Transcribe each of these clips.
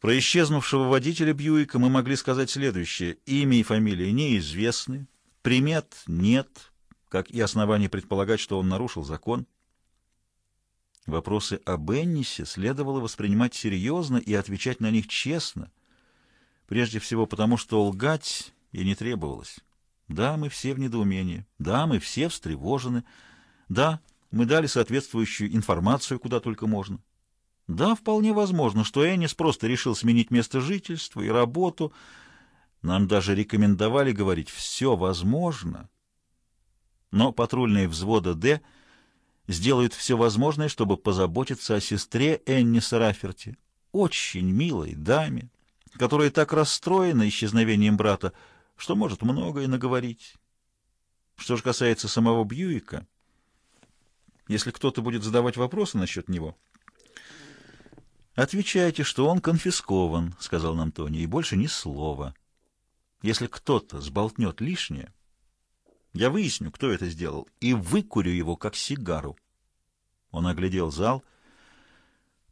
Про исчезнувшего водителя Бьюика мы могли сказать следующее. Имя и фамилия неизвестны, примет нет, как и оснований предполагать, что он нарушил закон. Вопросы о Беннисе следовало воспринимать серьезно и отвечать на них честно, прежде всего потому, что лгать и не требовалось. Да, мы все в недоумении, да, мы все встревожены, да, мы дали соответствующую информацию куда только можно. Да, вполне возможно, что Эннис просто решил сменить место жительства и работу. Нам даже рекомендовали говорить «все возможно». Но патрульные взвода «Д» сделают все возможное, чтобы позаботиться о сестре Энниса Раферти, очень милой даме, которая так расстроена исчезновением брата, что может многое наговорить. Что же касается самого Бьюика, если кто-то будет задавать вопросы насчет него... «Отвечайте, что он конфискован», — сказал нам Тони, — «и больше ни слова. Если кто-то сболтнет лишнее, я выясню, кто это сделал, и выкурю его, как сигару». Он оглядел зал.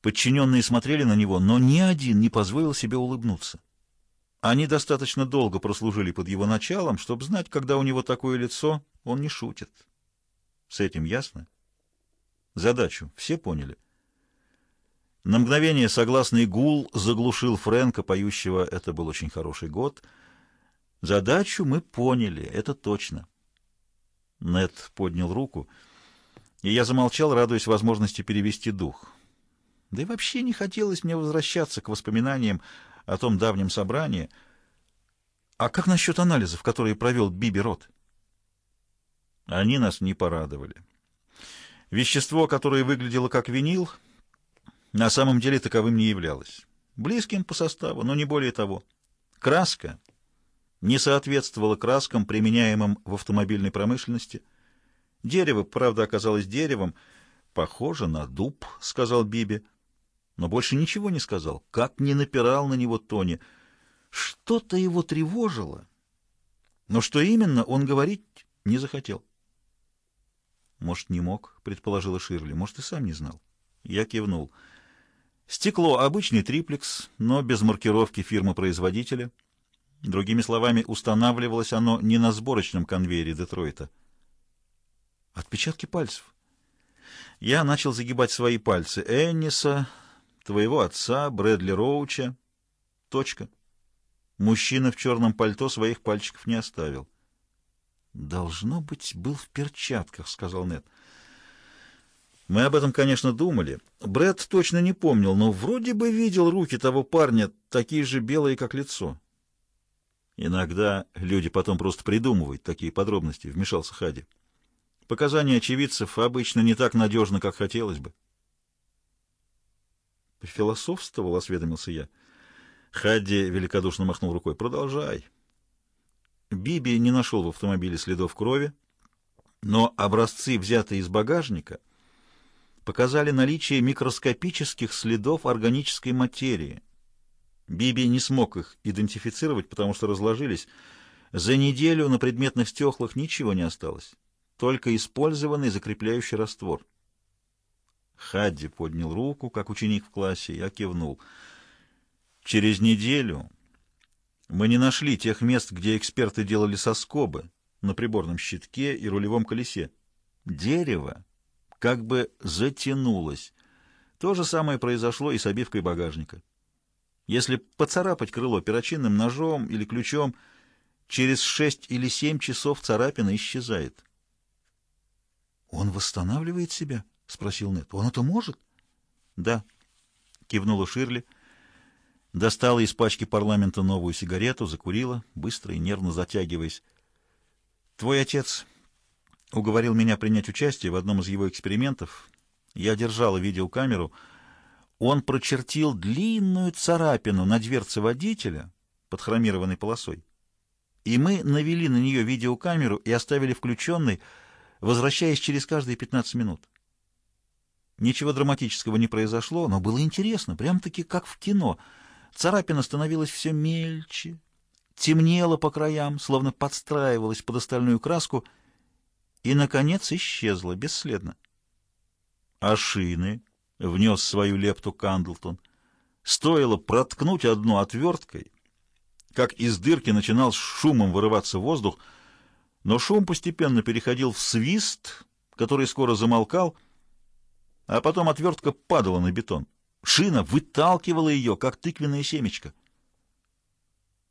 Подчиненные смотрели на него, но ни один не позволил себе улыбнуться. Они достаточно долго прослужили под его началом, чтобы знать, когда у него такое лицо, он не шутит. С этим ясно? Задачу все поняли — на мгновение согласный гул заглушил Фрэнка, поющего «Это был очень хороший год». Задачу мы поняли, это точно. Нед поднял руку, и я замолчал, радуясь возможности перевести дух. Да и вообще не хотелось мне возвращаться к воспоминаниям о том давнем собрании. А как насчет анализов, которые провел Биби Рот? Они нас не порадовали. Вещество, которое выглядело как винил — на самом деле таковым не являлось. Близким по составу, но не более того. Краска не соответствовала краскам, применяемым в автомобильной промышленности. Дерево, правда, оказалось деревом. «Похоже на дуб», — сказал Биби. Но больше ничего не сказал, как не напирал на него Тони. Что-то его тревожило, но что именно, он говорить не захотел. «Может, не мог», — предположила Ширли, — «может, и сам не знал». Я кивнул. Стекло — обычный триплекс, но без маркировки фирмы-производителя. Другими словами, устанавливалось оно не на сборочном конвейере Детройта. Отпечатки пальцев. Я начал загибать свои пальцы. Энниса, твоего отца, Брэдли Роуча. Точка. Мужчина в черном пальто своих пальчиков не оставил. «Должно быть, был в перчатках», — сказал Нед. Мы об этом, конечно, думали. Брэд точно не помнил, но вроде бы видел руки того парня, такие же белые, как лицо. Иногда люди потом просто придумывают такие подробности, вмешался Хади. Показания очевидцев обычно не так надежны, как хотелось бы. Философствовал, осведомился я. Хадди великодушно махнул рукой. «Продолжай». Биби не нашел в автомобиле следов крови, но образцы, взятые из багажника, показали наличие микроскопических следов органической материи. Биби не смог их идентифицировать, потому что разложились. За неделю на предметных стеклах ничего не осталось, только использованный закрепляющий раствор. Хадди поднял руку, как ученик в классе, я кивнул. Через неделю мы не нашли тех мест, где эксперты делали соскобы на приборном щитке и рулевом колесе. Дерево как бы затянулось. То же самое произошло и с обивкой багажника. Если поцарапать крыло перочинным ножом или ключом, через шесть или семь часов царапина исчезает. «Он восстанавливает себя?» — спросил Нет. «Он это может?» «Да», — кивнула Ширли. Достала из пачки парламента новую сигарету, закурила, быстро и нервно затягиваясь. «Твой отец уговорил меня принять участие в одном из его экспериментов. Я держала видеокамеру. Он прочертил длинную царапину на дверце водителя под хромированной полосой. И мы навели на нее видеокамеру и оставили включенной, возвращаясь через каждые 15 минут. Ничего драматического не произошло, но было интересно, прям-таки как в кино. Царапина становилась все мельче, темнела по краям, словно подстраивалась под остальную краску — и, наконец, исчезла бесследно. — А шины? — внес свою лепту Кандлтон. — Стоило проткнуть одну отверткой, как из дырки начинал с шумом вырываться воздух, но шум постепенно переходил в свист, который скоро замолкал, а потом отвертка падала на бетон. Шина выталкивала ее, как тыквенное семечко —